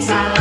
Thanks,